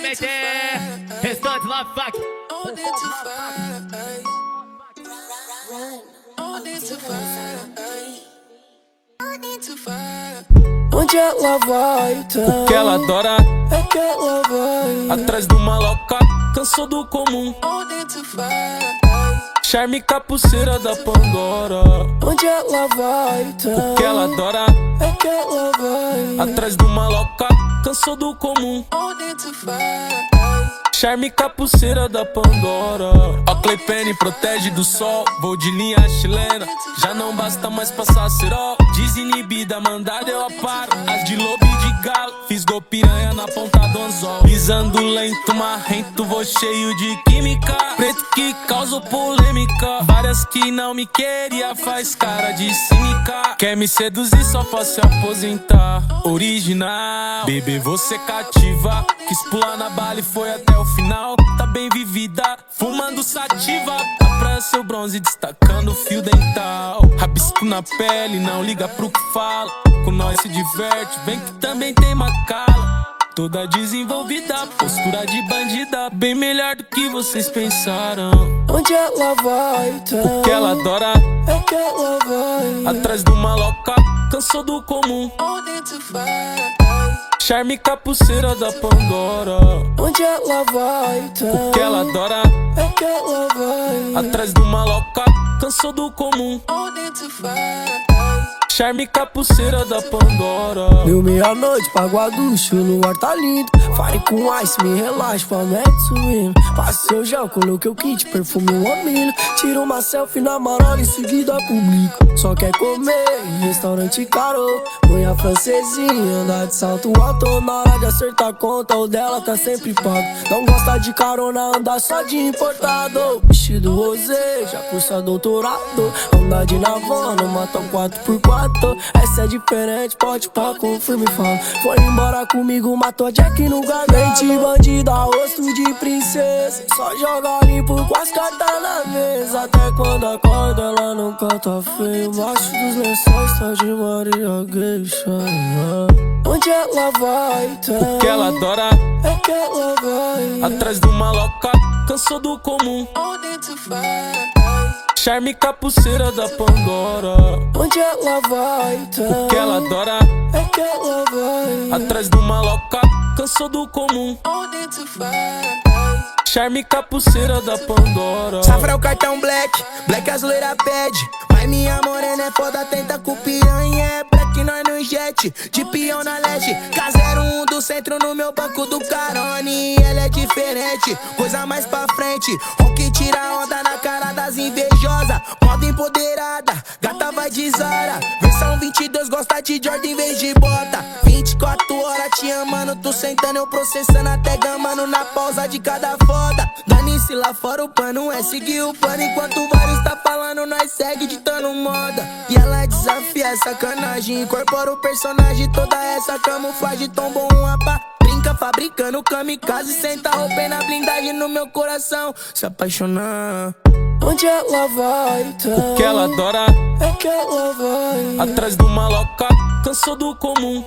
Diretamente, restante love fuck. Onde ela vai, tá? que ela adora. É que ela vai. Atrás do maloca, cansou do comum Charme capuceira da Pandora. Onde ela vai, tá? que ela adora. É que ela vai. Atrás do maloca, cansou do comum. Charme capuceira da Pandora. Oakley Penny protege do sol. Vou de linha chilena. Já não basta mais passar cerol Desinibida, mandada eu aparo. As de lobo e de galo Fiz gol piranha na ponta do anzol. Pisando lento, marrento Vou cheio de química. Preto que causa polêmica. Várias que não me queria Faz cara de cínica. Quer me seduzir só posso se aposentar. Original. Bebê, você cativa. Quis pular na bala e foi até o final. Tá bem vivida, fumando sativa. A praia seu bronze destacando o fio dental. Rabisco na pele, não liga pro que fala Com nós se diverte, vem que também tem macala. Toda desenvolvida, postura de bandida. Bem melhor do que vocês pensaram. Onde ela vai, tá? Que ela adora. É que ela vai. Atrás do maloca, cansou do comum. Charme capuceira da Pandora. Onde ela vai, tá? Que ela adora. É que ela vai. Atrás do maloca, cansou do comum Charme capuceira da Pandora Deu meia-noite, pago a ducha, o luar tá lindo. Fire com ice, me relaxa, promete subindo. Passe seu gel, coloquei o kit, perfume um amigo. Tira uma selfie na marola, em seguida publico. Só quer comer em restaurante caro. Põe a francesinha, andar de salto alto. Na hora de acertar a conta, o dela tá sempre pago. Não gosta de carona, andar só de importado. Vestido rosé, já cursa doutorado. Andar de navona, mata um 4x4. Essa é diferente, pode pá, confirma e fala. Foi embora comigo, matou a Jack no gargalo. Mente bandida, rosto de princesa. Só joga limpo com as cartas na mesa. Até quando acorda, ela não canta feio. Baixo dos lençóis, tá de Maria Geisha. Onde ela vai, tá? Que ela adora É que ela vai. Atrás do maloca, cansou do comum. Charme capuceira da Pandora. Onde ela vai, tá? Que ela adora? É que ela vai. Atrás do maloca, cansou do comum. Charme capuceira da Pandora. Safra é o cartão black, black azuleira pede. Mas minha morena é foda, tenta com piranha. É jet, de peão na leste. K01 do centro no meu banco do Carone. Ela é diferente, coisa mais pra frente. Que tira onda na cara das invejosas. Moda empoderada, gata vai de Zara. Versão 22 gosta de Jordan em vez de bota. 24 horas te amando, tu sentando, eu processando até gamando na pausa de cada foda. Dane-se lá fora, o plano é seguir o plano. Enquanto vários tá falando, nós segue ditando moda. E ela desafia a sacanagem, incorpora o personagem. Toda essa camuflagem tombou uma pá. Brinca fabricando kamikaze, senta roupa na blindagem no meu coração. Se apaixonar. Onde ela vai, tá? Que ela adora É que ela vai. Atrás do maloca, cansou do comum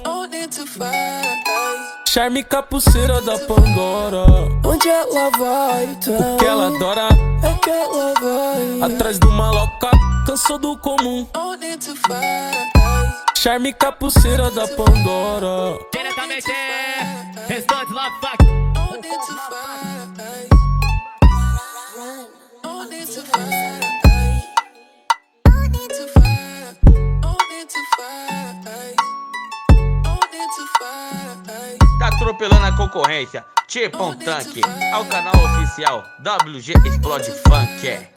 Charme capuceira da Pandora Onde ela vai, tá? Que ela adora É que ela vai. Atrás do maloca, cansou do comum Charme capuceira da Pandora Diretamente, restante love fuck. Atropelando a concorrência. Tipo um tanque. Ao canal oficial WG Explode Funk.